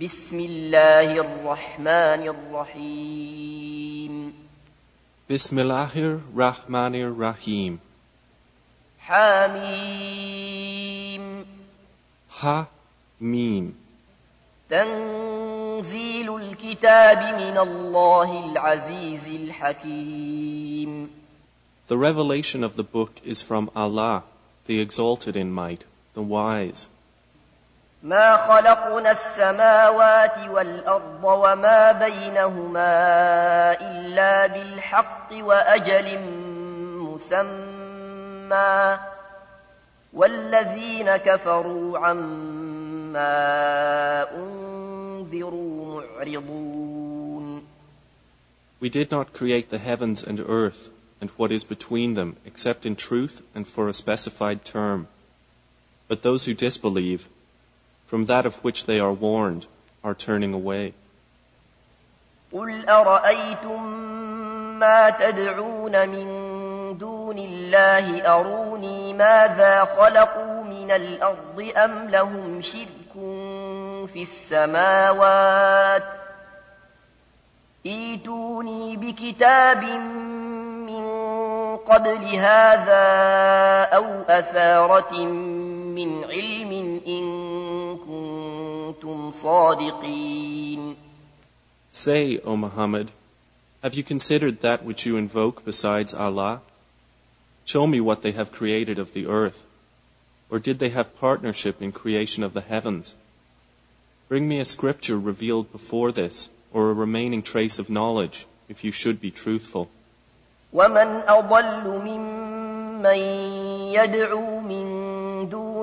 بسم الله الرحمن الرحيم Bismillahir Rahmanir Rahim. حميم Ha Mim. تنزيل الكتاب من الله العزيز الحكيم The revelation of the book is from Allah, the exalted in might, the wise. ما خلقنا السماوات والأرض وما بينهما إلا بالحق وأجل مسمى والذين كفروا عما أنذروا معرضون We did not create the heavens and earth and what is between them except in truth and for a specified term. But those who disbelieve, from that of which they are warned, are turning away. قل أرأيتم ما تدعون من دون الله أروني ماذا خلقوا من الأرض أم لهم شرك في السماوات ايتوني بكتاب من قبل هذا أو أثارة من علم إن كنتم صادقين Say, O Muhammad, have you considered that which you invoke besides Allah? Show me what they have created of the earth. Or did they have partnership in creation of the heavens? Bring me a scripture revealed before this, or a remaining trace of knowledge, if you should be truthful. ومن أضل ممن يدعو من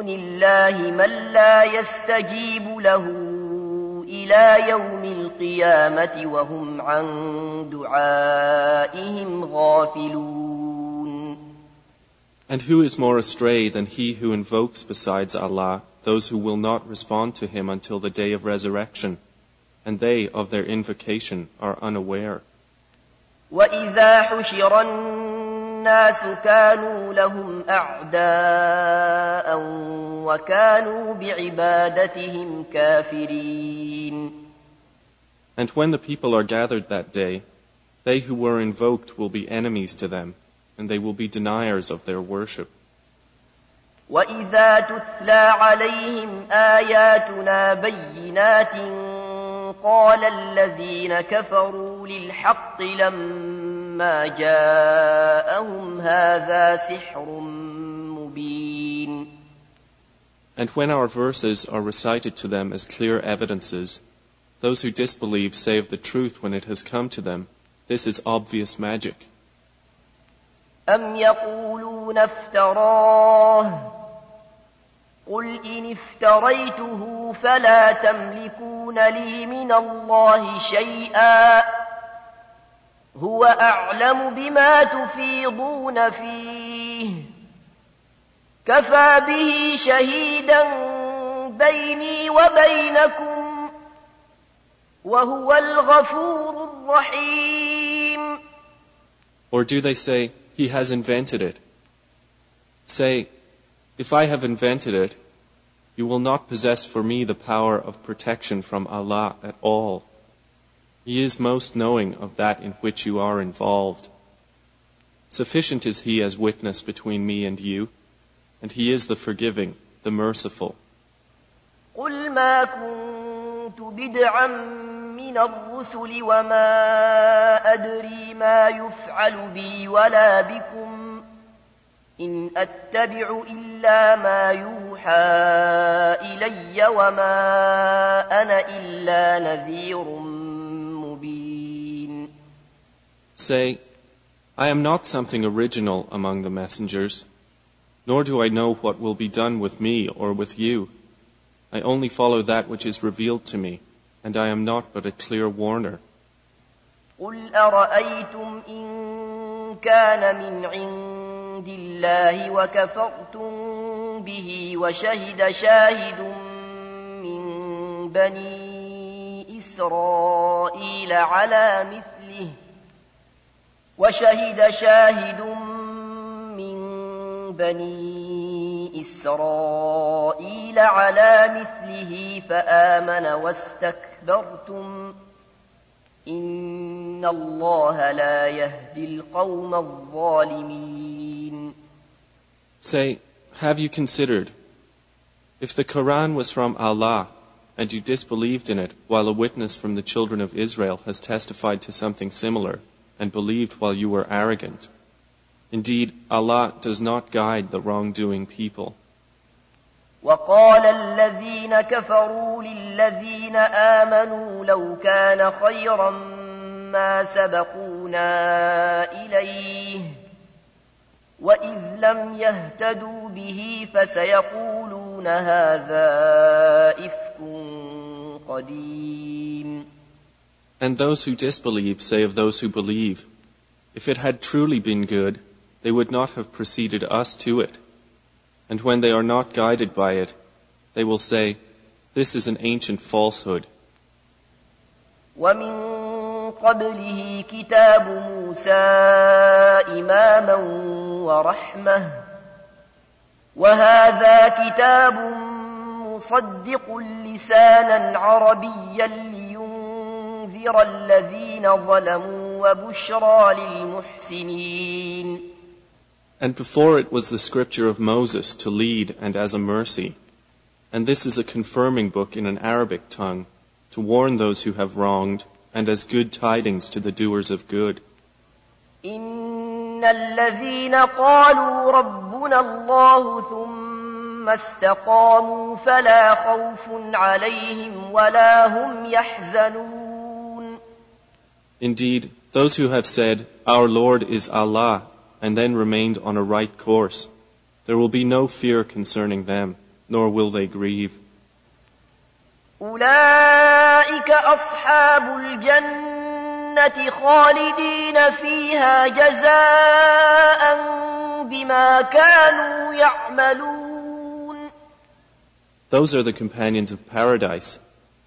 دون الله من لا يستجيب له إلى يوم القيامة وهم عن دعائهم غافلون And who is more astray than he who invokes besides Allah those who will not respond to him until the day of resurrection, and they of their invocation are unaware. وإذا حشر الناس كانوا لهم أعداء وكانوا بعبادتهم كافرين And when the people are gathered that day, they who were invoked will be enemies to them, and they will be deniers of their worship. وإذا تتلى عليهم آياتنا بينات قال الذين كفروا للحق لما جاءهم هذا سحر مبين And when our verses are recited to them as clear evidences, those who disbelieve say of the truth when it has come to them, this is obvious magic. أم يقولون افتراه قل إن افتريته فلا تملكون لي من الله شيئا هو أعلم بما تفيضون فيه كفى به شهيدا بيني وبينكم وهو الغفور الرحيم Or do they say, He has invented it? Say, If I have invented it, you will not possess for me the power of protection from Allah at all. He is most knowing of that in which you are involved. Sufficient is He as witness between me and you, and He is the forgiving, the merciful. قل ما كنت بدعا من الرسل وما أدري ما يفعل بي ولا بكم إن أتبع إلا ما يوحى إلي وما أنا إلا نذير Say, I am not something original among the messengers, nor do I know what will be done with me or with you. I only follow that which is revealed to me, and I am not but a clear warner. قل أرأيتم إن كان من عند الله وكفرتم به وشهد شاهد من بني إسرائيل على مثله وشهد شاهد من بني بني إسرائيل على مثله فآمن واستكبرتم إن الله لا يهدي القوم الظالمين Say, have you considered, if the Quran was from Allah, and you disbelieved in it while a witness from the children of Israel has testified to something similar, and believed while you were arrogant, Indeed, Allah does not guide the wrongdoing people. وقال الذين كفروا للذين آمنوا لو كان خيرا ما سبقونا إليه وإذ لم يهتدوا به فسيقولون هذا إفك قديم And those who disbelieve say of those who believe, if it had truly been good, they would not have preceded us to it. And when they are not guided by it, they will say, This is an ancient falsehood. ومن قبله كتاب موسى إماما ورحمة وهذا كتاب مصدق لسانا عربيا لينذر الذين ظلموا وبشرى للمحسنين And before it was the scripture of Moses to lead and as a mercy. And this is a confirming book in an Arabic tongue to warn those who have wronged and as good tidings to the doers of good. إن الذين قالوا ربنا الله ثم استقاموا فلا خوف عليهم ولا هم يحزنون Indeed, those who have said, Our Lord is Allah, and then remained on a right course, there will be no fear concerning them, nor will they grieve. أولئك أصحاب الجنة خالدين فيها جزاء بما كانوا يعملون Those are the companions of paradise,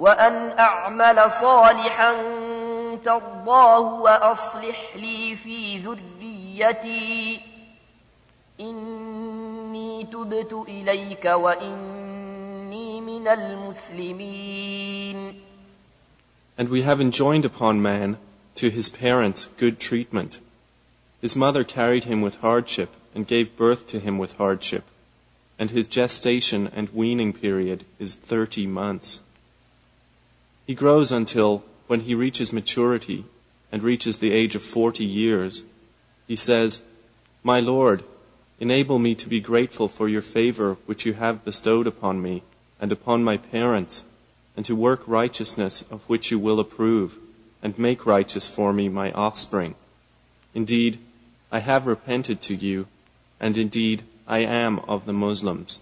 وأن أعمل صالحا ترضاه وأصلح لي في ذريتي إني تبت إليك وإني من المسلمين And we have enjoined upon man to his parents good treatment. His mother carried him with hardship and gave birth to him with hardship, and his gestation and weaning period is thirty months. He grows until, when he reaches maturity and reaches the age of forty years, he says, My Lord, enable me to be grateful for your favor which you have bestowed upon me and upon my parents, and to work righteousness of which you will approve, and make righteous for me my offspring. Indeed, I have repented to you, and indeed I am of the Muslims.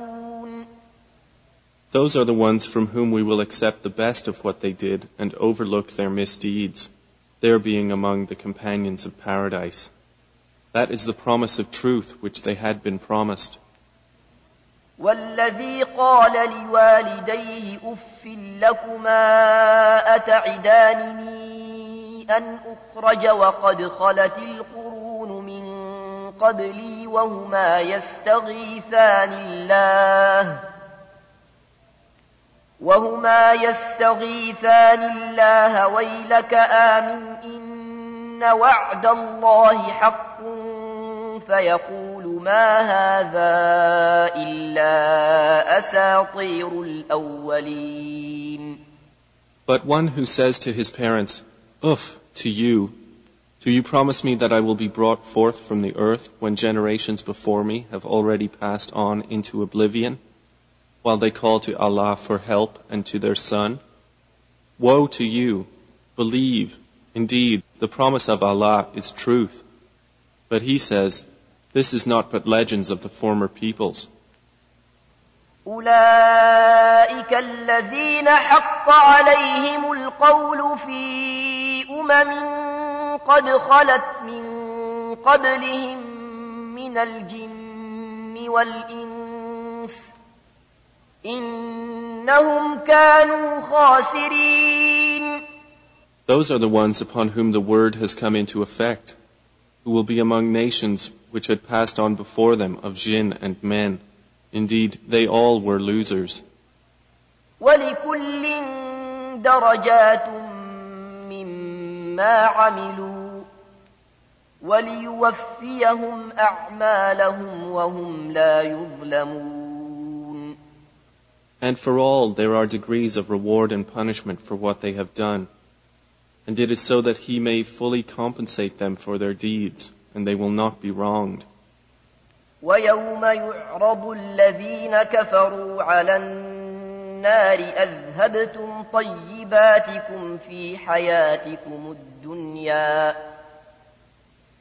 Those are the ones from whom we will accept the best of what they did and overlook their misdeeds, their being among the companions of paradise. That is the promise of truth which they had been promised. والذي قال لوالديه أف لكما أتعدانني أن أخرج وقد خلت القرون من قبلي وهما يستغيثان الله وهما يستغيثان الله ويلك آمن إن وعد الله حق فيقول ما هذا إلا أساطير الأولين But one who says to his parents, Uff, to you, do you promise me that I will be brought forth from the earth when generations before me have already passed on into oblivion, while they call to Allah for help and to their son? Woe to you! Believe, indeed, the promise of Allah is truth. But he says, this is not but legends of the former peoples. أولئك الذين حق عليهم القول في أمم قد خلت من قبلهم من الجن والإنس إنهم كانوا خاسرين Those are the ones upon whom the word has come into effect, who will be among nations which had passed on before them of jinn and men. Indeed, they all were losers. ولكل درجات مما عملوا وليوفيهم أعمالهم وهم لا يظلمون And for all there are degrees of reward and punishment for what they have done. And it is so that he may fully compensate them for their deeds, and they will not be wronged. ويوم يعرض الذين كفروا على النار أذهبتم طيباتكم في حياتكم الدنيا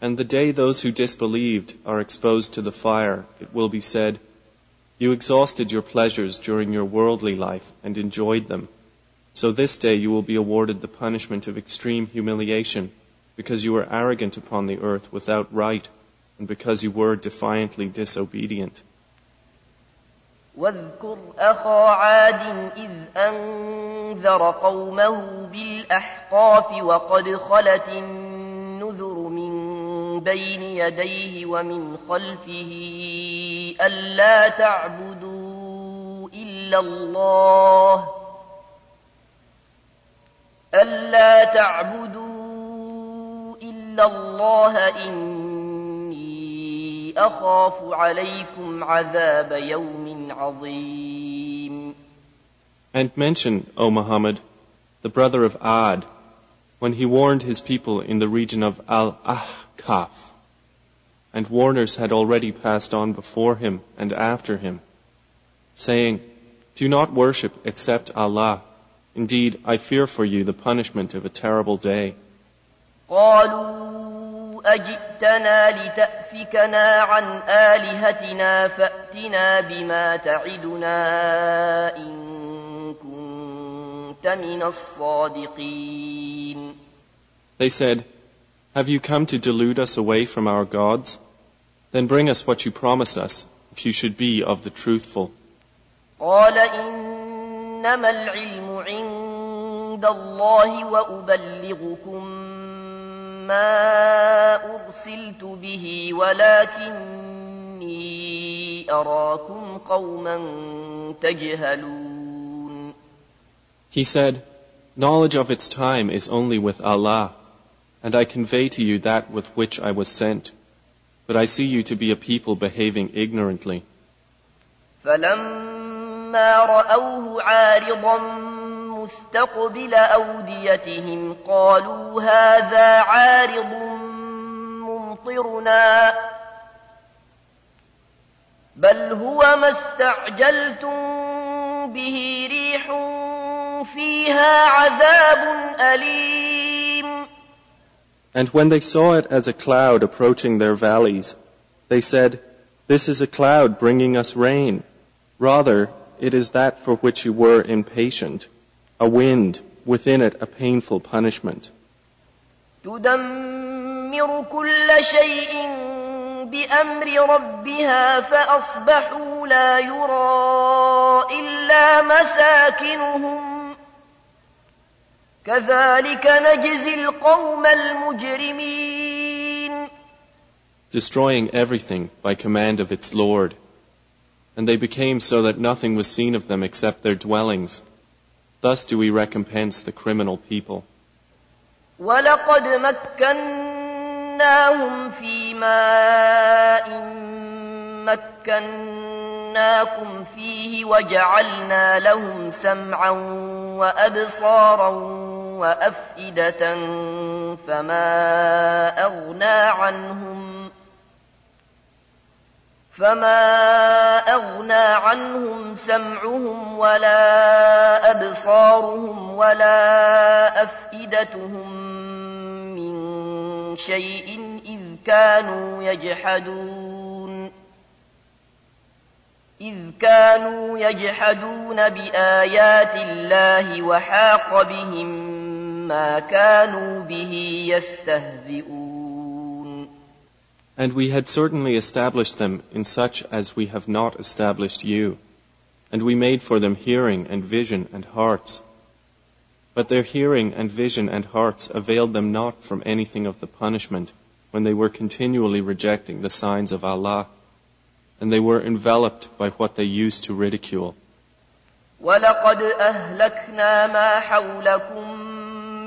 And the day those who disbelieved are exposed to the fire, it will be said, You exhausted your pleasures during your worldly life and enjoyed them. So this day you will be awarded the punishment of extreme humiliation because you were arrogant upon the earth without right and because you were defiantly disobedient. واذكر أخا عاد إذ أنذر قومه بالأحقاف وقد خلت النذر من بين يديه ومن خلفه ألا تعبدوا إلا الله ألا تعبدوا إلا الله إني أخاف عليكم عذاب يوم عظيم. And mention, O Muhammad, the brother of Ad, when he warned his people in the region of Ahqaf. And warners had already passed on before him and after him, saying, Do not worship except Allah. Indeed, I fear for you the punishment of a terrible day. أجئتنا لتأفكنا عن آلهتنا فأتنا بما تعدنا إن كنت من الصادقين. They said, Have you come to delude us away from our gods? Then bring us what you promise us, if you should be of the truthful. قال إنما العلم عند الله وأبلغكم ما أرسلت به ولكني أراكم قوما تجهلون He said, Knowledge of its time is only with Allah, and I convey to you that with which I was sent. But I see you to be a people behaving ignorantly. فلما رأوه عارضا مستقبل أوديتهم قالوا هذا عارض ممطرنا بل هو ما استعجلتم به ريح فيها عذاب أليم And when they saw it as a cloud approaching their valleys, they said, This is a cloud bringing us rain. Rather, it is that for which you were impatient, a wind, within it a painful punishment. تدمر كل شيء بأمر ربها فأصبحوا لا يرى إلا مساكنهم كذلك نجزي القوم المجرمين destroying everything by command of its Lord. And they became so that nothing was seen of them except their dwellings. Thus do we recompense the criminal people. ولقد مكناهم في ماء مكناكم فيه وجعلنا لهم سمعا وأبصارا وأفئدة فما أغنى عنهم فما أغنى عنهم سمعهم ولا أبصارهم ولا أفئدتهم من شيء إذ كانوا يجحدون إذ كانوا يجحدون بآيات الله وحاق بهم ما كانوا به يستهزئون And we had certainly established them in such as we have not established you. And we made for them hearing and vision and hearts. But their hearing and vision and hearts availed them not from anything of the punishment when they were continually rejecting the signs of Allah. And they were enveloped by what they used to ridicule. ولقد أهلكنا ما حولكم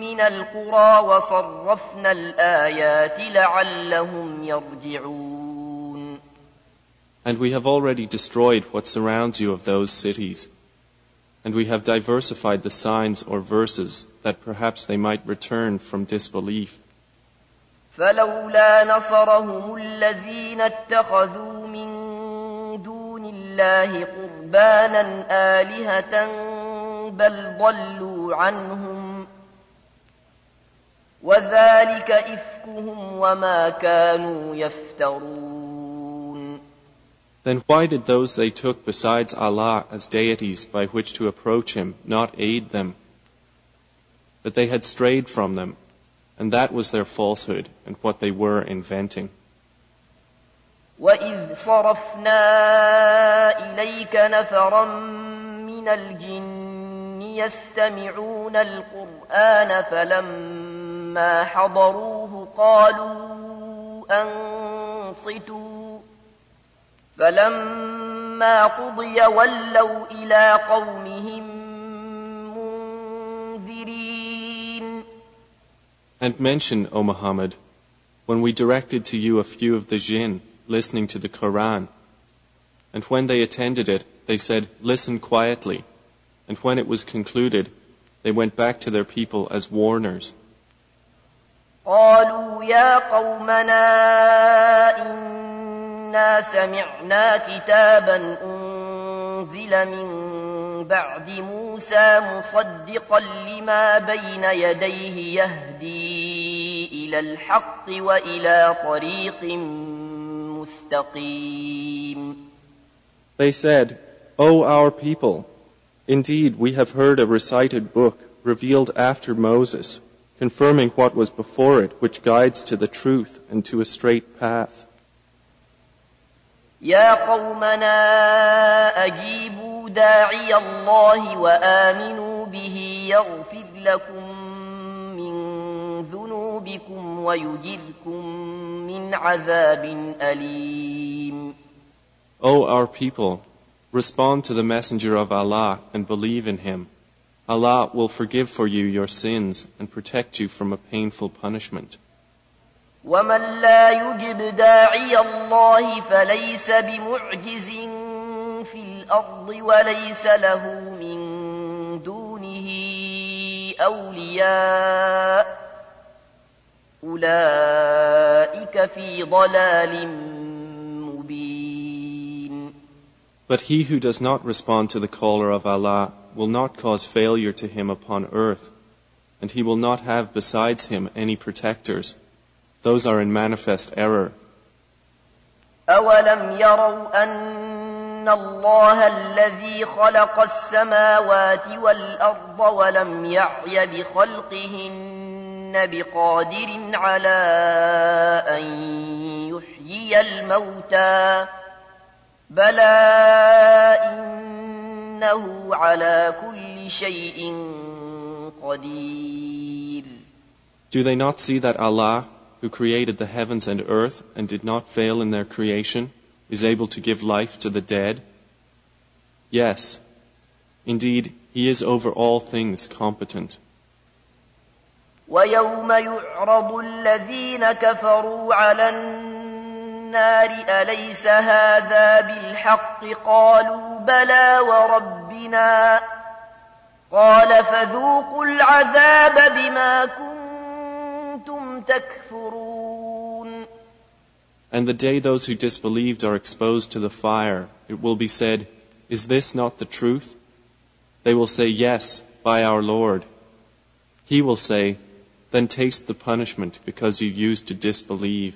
من القرى وصرفنا الآيات لعلهم يرجعون And we have already destroyed what surrounds you of those cities. And we have diversified the signs or verses that perhaps they might return from disbelief. فلولا نصرهم الذين اتخذوا من دون الله قربانا آلهة بل ضلوا عنهم وذلك إفكهم وما كانوا يفترون Then why did those they took besides Allah as deities by which to approach Him not aid them? But they had strayed from them, and that was their falsehood and what they were inventing. وإذ صرفنا إليك نفرا من الجن يستمعون القرآن فلما حضروه قالوا أنصتوا فلما قضي ولوا إلى قومهم منذرين And mention, O Muhammad, when we directed to you a few of the jinn listening to the Quran, and when they attended it, they said, Listen quietly. And when it was concluded, they went back to their people as warners. قالوا يا قومنا إنا سمعنا كتابا أنزل من بعد موسى مصدقا لما بين يديه يهدي إلى الحق وإلى طريق مستقيم. They said, O our people, indeed we have heard a recited book revealed after Moses, confirming what was before it, which guides to the truth and to a straight path. يا قومنا أجيبوا داعي الله وآمنوا به يغفر لكم من ذنوبكم ويجركم من عذاب أليم O our people, respond to the messenger of Allah and believe in him. Allah will forgive for you your sins and protect you from a painful punishment. ومن لا يجب داعي الله فليس بمعجز في الأرض وليس له من دونه أولياء أولئك في ضلال مبين But he who does not respond to the caller of Allah will not cause failure to him upon earth, and he will not have besides him any protectors. those are in manifest error. أولم يروا أن الله الذي خلق السماوات والأرض ولم يعي بخلقهن بقادر على أن يحيي الموتى بلى إنه على كل شيء قدير Do they not see that Allah, who created the heavens and earth and did not fail in their creation, is able to give life to the dead? Yes, indeed, He is over all things competent. ويوم يعرض الذين كفروا على النار أليس هذا بالحق قالوا بلى وربنا قال فذوقوا العذاب بما كنتم تكفرون And the day those who disbelieved are exposed to the fire, it will be said, Is this not the truth? They will say, Yes, by our Lord. He will say, Then taste the punishment because you used to disbelieve.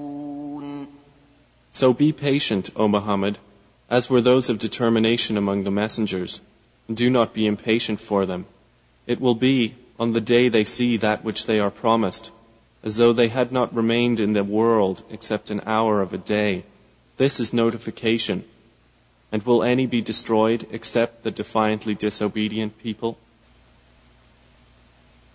So be patient, O Muhammad, as were those of determination among the messengers, and do not be impatient for them. It will be, on the day they see that which they are promised, as though they had not remained in the world except an hour of a day. This is notification. And will any be destroyed except the defiantly disobedient people?